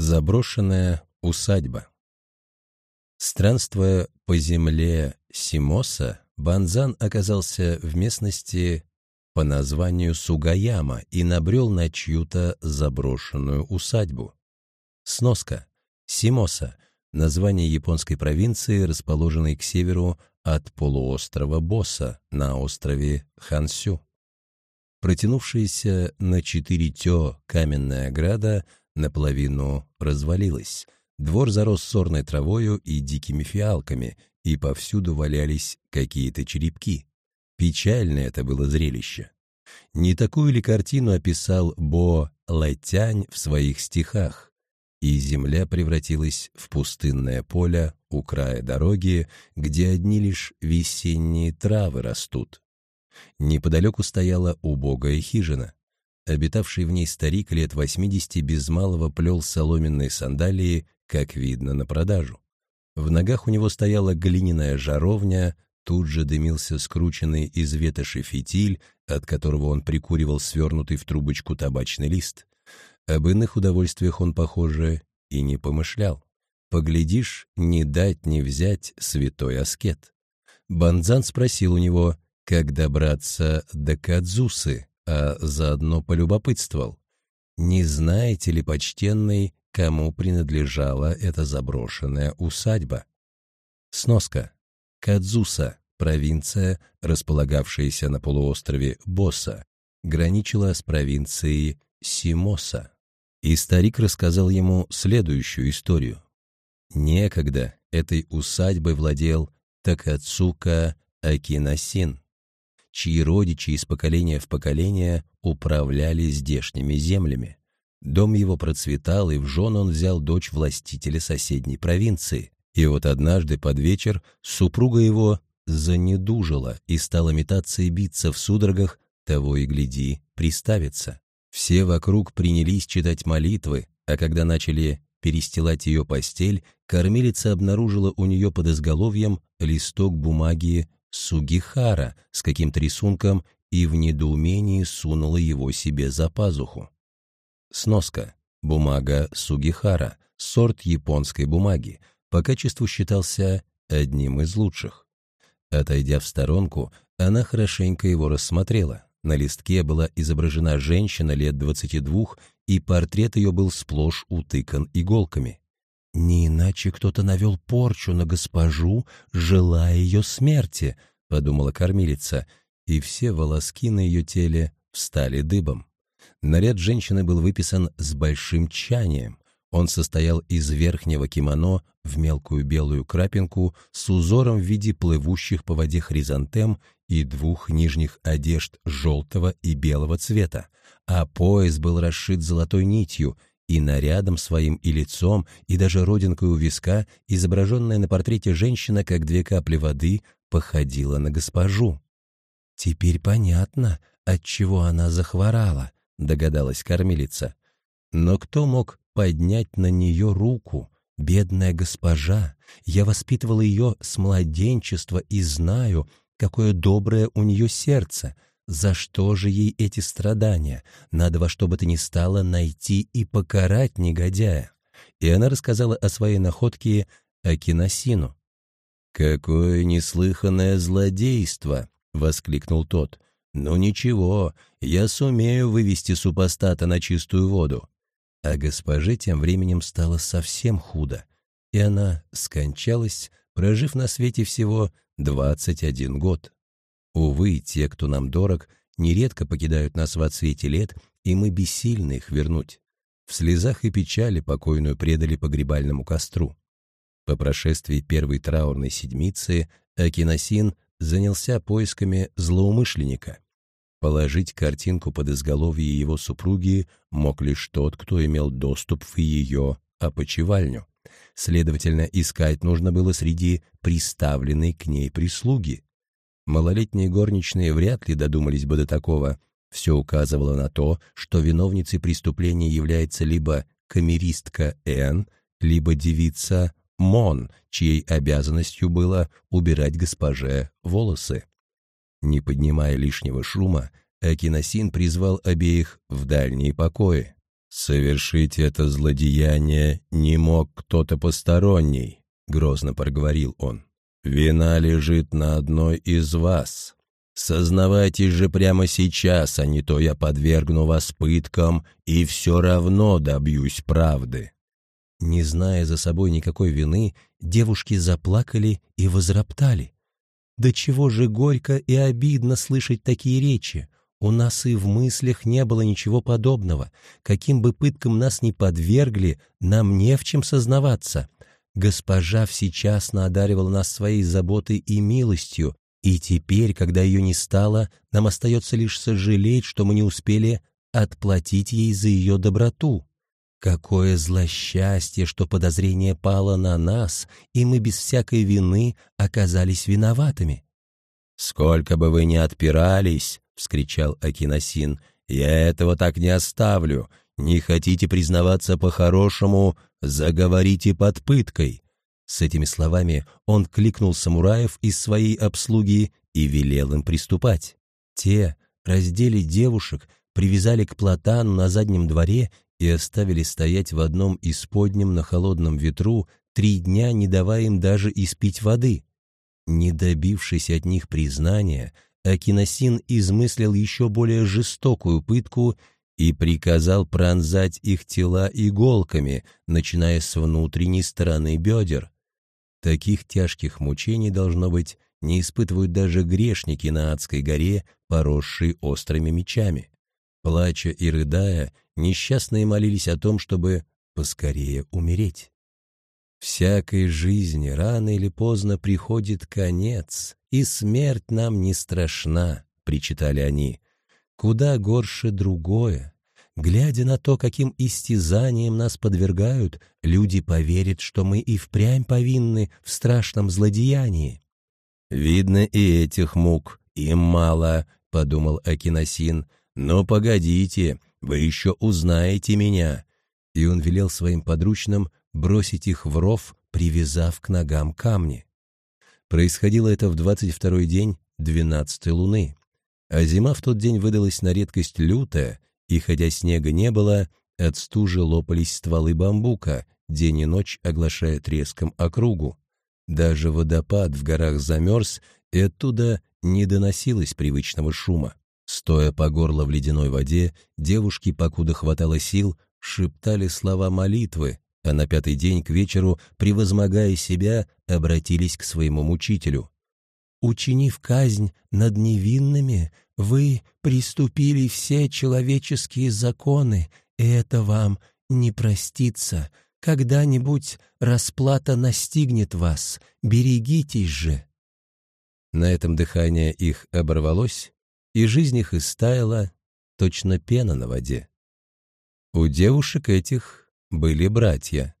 Заброшенная усадьба Странствуя по земле Симоса, Банзан оказался в местности по названию Сугаяма и набрел на чью-то заброшенную усадьбу. Сноска. Симоса — название японской провинции, расположенной к северу от полуострова Босса на острове Хансю. Протянувшаяся на четыре тё каменная ограда наполовину развалилась — Двор зарос сорной травою и дикими фиалками, и повсюду валялись какие-то черепки. Печальное это было зрелище. Не такую ли картину описал Бо Латянь в своих стихах? И земля превратилась в пустынное поле у края дороги, где одни лишь весенние травы растут. Неподалеку стояла убогая хижина. Обитавший в ней старик лет восьмидесяти без малого плел соломенные сандалии как видно, на продажу. В ногах у него стояла глиняная жаровня, тут же дымился скрученный из ветоши фитиль, от которого он прикуривал свернутый в трубочку табачный лист. Об иных удовольствиях он, похоже, и не помышлял. Поглядишь, не дать не взять святой аскет. Банзан спросил у него, как добраться до Кадзусы, а заодно полюбопытствовал. «Не знаете ли, почтенный, кому принадлежала эта заброшенная усадьба. Сноска. Кадзуса, провинция, располагавшаяся на полуострове Босса, граничила с провинцией Симоса. И старик рассказал ему следующую историю. Некогда этой усадьбой владел Такацука Акинасин, чьи родичи из поколения в поколение управляли здешними землями. Дом его процветал, и в жен он взял дочь властителя соседней провинции. И вот однажды под вечер супруга его занедужила и стала метаться и биться в судорогах, того и гляди, приставиться. Все вокруг принялись читать молитвы, а когда начали перестилать ее постель, кормилица обнаружила у нее под изголовьем листок бумаги Сугихара с каким-то рисунком и в недоумении сунула его себе за пазуху. Сноска. Бумага Сугихара, сорт японской бумаги, по качеству считался одним из лучших. Отойдя в сторонку, она хорошенько его рассмотрела. На листке была изображена женщина лет двадцати двух, и портрет ее был сплошь утыкан иголками. «Не иначе кто-то навел порчу на госпожу, желая ее смерти», — подумала кормилица, и все волоски на ее теле встали дыбом. Наряд женщины был выписан с большим тщанием. Он состоял из верхнего кимоно в мелкую белую крапинку с узором в виде плывущих по воде хризантем и двух нижних одежд желтого и белого цвета, а пояс был расшит золотой нитью, и нарядом своим и лицом, и даже родинкой у виска, изображенная на портрете женщина, как две капли воды, походила на госпожу. Теперь понятно, от чего она захворала, догадалась кормилица. Но кто мог поднять на нее руку? Бедная госпожа, я воспитывала ее с младенчества и знаю, какое доброе у нее сердце. За что же ей эти страдания? Надо во что бы то ни стало найти и покарать негодяя. И она рассказала о своей находке Акиносину. «Какое неслыханное злодейство!» — воскликнул тот. «Ну ничего, я сумею вывести супостата на чистую воду». А госпоже тем временем стало совсем худо, и она скончалась, прожив на свете всего 21 год. Увы, те, кто нам дорог, нередко покидают нас в отсвете лет, и мы бессильны их вернуть. В слезах и печали покойную предали погребальному костру. По прошествии первой траурной седмицы Акиносин занялся поисками злоумышленника. Положить картинку под изголовье его супруги мог лишь тот, кто имел доступ в ее опочивальню. Следовательно, искать нужно было среди приставленной к ней прислуги. Малолетние горничные вряд ли додумались бы до такого. Все указывало на то, что виновницей преступления является либо камеристка Н, либо девица Мон, чьей обязанностью было убирать госпоже волосы. Не поднимая лишнего шума, Акиносин призвал обеих в дальние покои. «Совершить это злодеяние не мог кто-то посторонний», — грозно проговорил он. «Вина лежит на одной из вас. Сознавайтесь же прямо сейчас, а не то я подвергну вас пыткам и все равно добьюсь правды». Не зная за собой никакой вины, девушки заплакали и возроптали. «Да чего же горько и обидно слышать такие речи! У нас и в мыслях не было ничего подобного. Каким бы пыткам нас ни подвергли, нам не в чем сознаваться. Госпожа всечасно одаривала нас своей заботой и милостью, и теперь, когда ее не стало, нам остается лишь сожалеть, что мы не успели отплатить ей за ее доброту. Какое злосчастье, что подозрение пало на нас, и мы без всякой вины оказались виноватыми. «Сколько бы вы ни отпирались», — вскричал Акиносин, — «я этого так не оставлю. Не хотите признаваться по-хорошему, заговорите под пыткой». С этими словами он кликнул самураев из своей обслуги и велел им приступать. Те раздели девушек, привязали к платану на заднем дворе и оставили стоять в одном из подням на холодном ветру три дня, не давая им даже испить воды. Не добившись от них признания, Акиносин измыслил еще более жестокую пытку и приказал пронзать их тела иголками, начиная с внутренней стороны бедер. Таких тяжких мучений, должно быть, не испытывают даже грешники на адской горе, поросшие острыми мечами. Плача и рыдая, несчастные молились о том, чтобы поскорее умереть. Всякой жизни рано или поздно приходит конец, и смерть нам не страшна, причитали они. Куда горше другое. Глядя на то, каким истязанием нас подвергают, люди поверят, что мы и впрямь повинны в страшном злодеянии. «Видно, и этих мук им мало», — подумал Акиносин. «Но погодите, вы еще узнаете меня». И он велел своим подручным бросить их в ров, привязав к ногам камни. Происходило это в двадцать второй день двенадцатой луны. А зима в тот день выдалась на редкость лютая, и хотя снега не было, от стужи лопались стволы бамбука, день и ночь оглашая треском округу. Даже водопад в горах замерз, и оттуда не доносилось привычного шума. Стоя по горло в ледяной воде, девушки, покуда хватало сил, шептали слова молитвы, а на пятый день к вечеру, превозмогая себя, обратились к своему мучителю. «Учинив казнь над невинными, вы приступили все человеческие законы, и это вам не простится. Когда-нибудь расплата настигнет вас, берегитесь же». На этом дыхание их оборвалось, и жизнь их истаяла, точно пена на воде. У девушек этих были братья,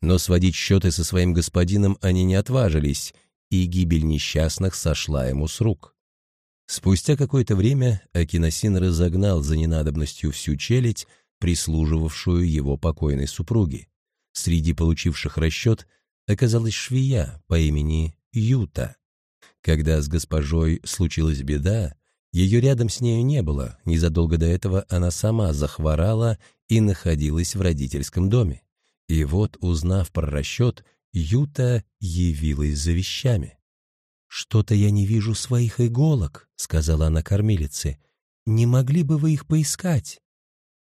но сводить счеты со своим господином они не отважились, и гибель несчастных сошла ему с рук. Спустя какое-то время Акиносин разогнал за ненадобностью всю челядь, прислуживавшую его покойной супруге. Среди получивших расчет оказалась швея по имени Юта. Когда с госпожой случилась беда, ее рядом с нею не было, незадолго до этого она сама захворала и находилась в родительском доме. И вот, узнав про расчет, Юта явилась за вещами. «Что-то я не вижу своих иголок», — сказала она кормилице. «Не могли бы вы их поискать?»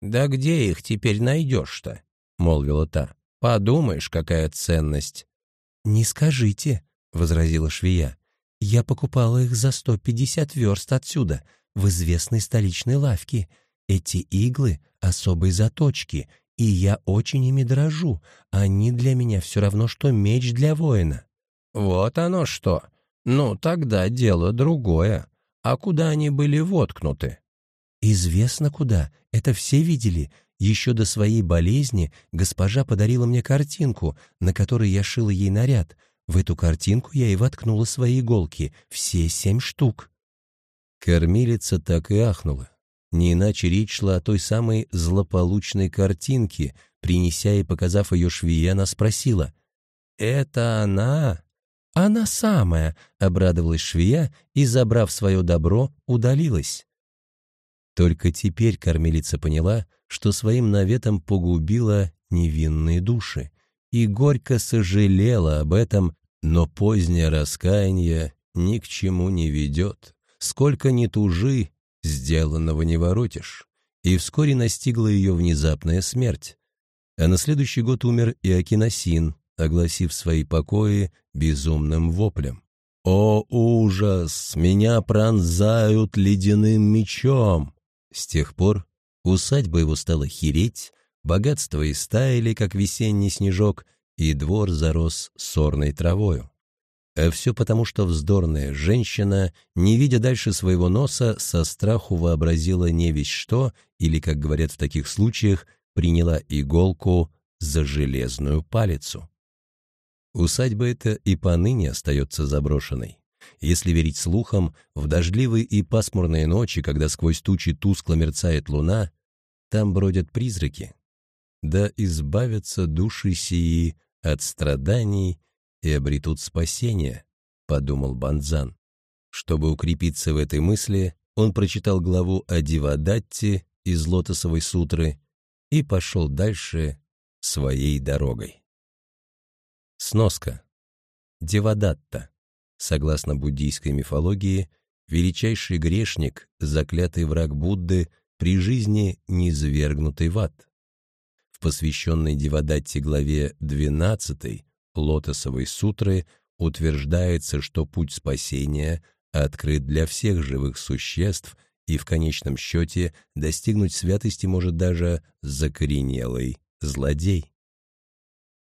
«Да где их теперь найдешь-то?» — молвила та. «Подумаешь, какая ценность!» «Не скажите», — возразила швея. Я покупала их за сто пятьдесят верст отсюда, в известной столичной лавке. Эти иглы — особой заточки, и я очень ими дорожу. Они для меня все равно, что меч для воина». «Вот оно что! Ну, тогда дело другое. А куда они были воткнуты?» «Известно куда. Это все видели. Еще до своей болезни госпожа подарила мне картинку, на которой я шила ей наряд — в эту картинку я и воткнула свои иголки, все семь штук. Кормилица так и ахнула. Не иначе речь шла о той самой злополучной картинке. Принеся и показав ее швее, она спросила. «Это она?» «Она самая», — обрадовалась швея и, забрав свое добро, удалилась. Только теперь кормилица поняла, что своим наветом погубила невинные души, и горько сожалела об этом, но позднее раскаяние ни к чему не ведет. Сколько ни тужи, сделанного не воротишь. И вскоре настигла ее внезапная смерть. А на следующий год умер и Акиносин, огласив свои покои безумным воплем. «О, ужас! Меня пронзают ледяным мечом!» С тех пор усадьба его стала хереть, богатства истаяли, как весенний снежок, и двор зарос сорной травою. А все потому, что вздорная женщина, не видя дальше своего носа, со страху вообразила не весь что, или, как говорят в таких случаях, приняла иголку за железную палицу. Усадьба эта и поныне остается заброшенной. Если верить слухам, в дождливые и пасмурные ночи, когда сквозь тучи тускло мерцает луна, там бродят призраки. Да избавятся души сии от страданий и обретут спасение, подумал Банзан. Чтобы укрепиться в этой мысли, он прочитал главу о Дивадатте из Лотосовой сутры и пошел дальше своей дорогой. Сноска. Девадатта. Согласно буддийской мифологии, величайший грешник, заклятый враг Будды, при жизни низвергнутый в ад. В посвященной Девадатте главе 12 Лотосовой сутры утверждается, что путь спасения открыт для всех живых существ, и в конечном счете достигнуть святости может даже закоренелый злодей.